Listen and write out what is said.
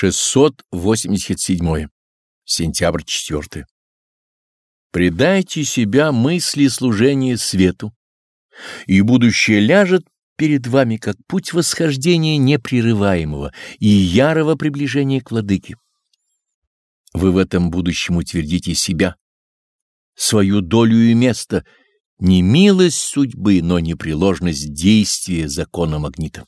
687. Сентябрь 4. Предайте себя мысли служения свету, и будущее ляжет перед вами как путь восхождения непрерываемого и ярого приближения к владыке. Вы в этом будущем утвердите себя, свою долю и место, не милость судьбы, но непреложность действия закона магнита.